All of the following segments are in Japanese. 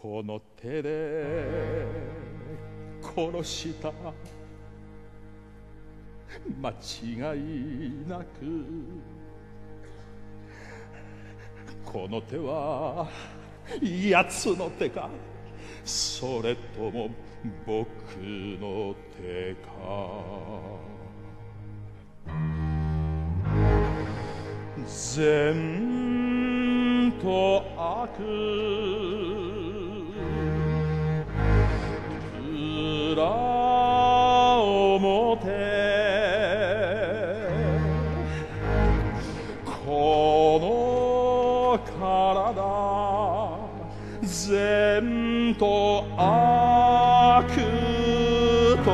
この手で殺した。間違いなく。この手は奴の手か。それとも僕の手か。善と悪。裏表この体善と悪と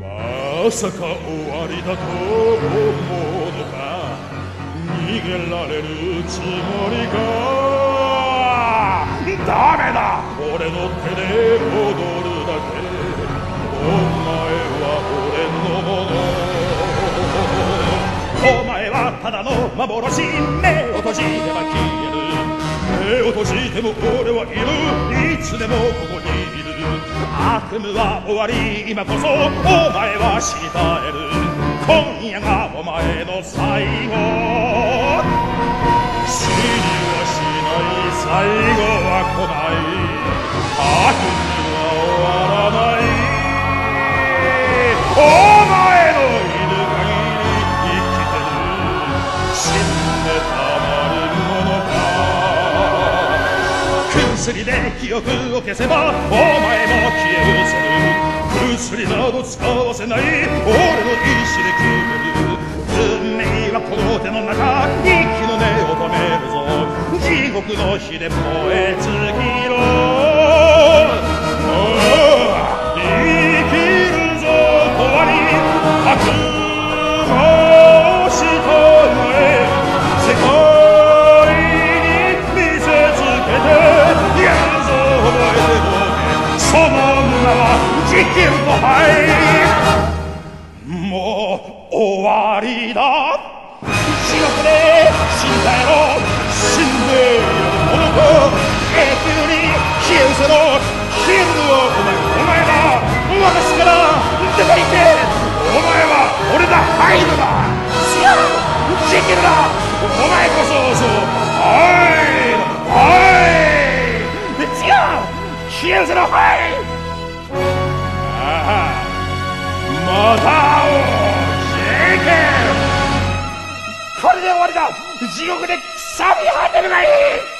ま まさか終わりだと思うのか？逃げられるつもりか？ダメだ！俺の手で踊るだけ。お前は俺のもの。お前はただの幻。目を閉じれば消目を閉じても俺はいるいつでもここにいる悪夢は終わり今こそお前は知り絶える今夜がお前の最後薬で記憶を消せばお前も消え失せる。薬など使わせない。俺の意志で決める。運命はこの手の中。息の根を止めるぞ。地獄の火で燃え尽きろ。は地球の灰もう終わりだ地獄で死んだよ死んでいるものと永久に消え失せろ消えるのはお前お前だ。私から出ていけお前は俺だ。ハイドだ。違う地球だ。お前こそそうハイドハイ違う。消え失せろハイまた会おうジェケこれで終わりだ。地獄で腐り果てるがいい。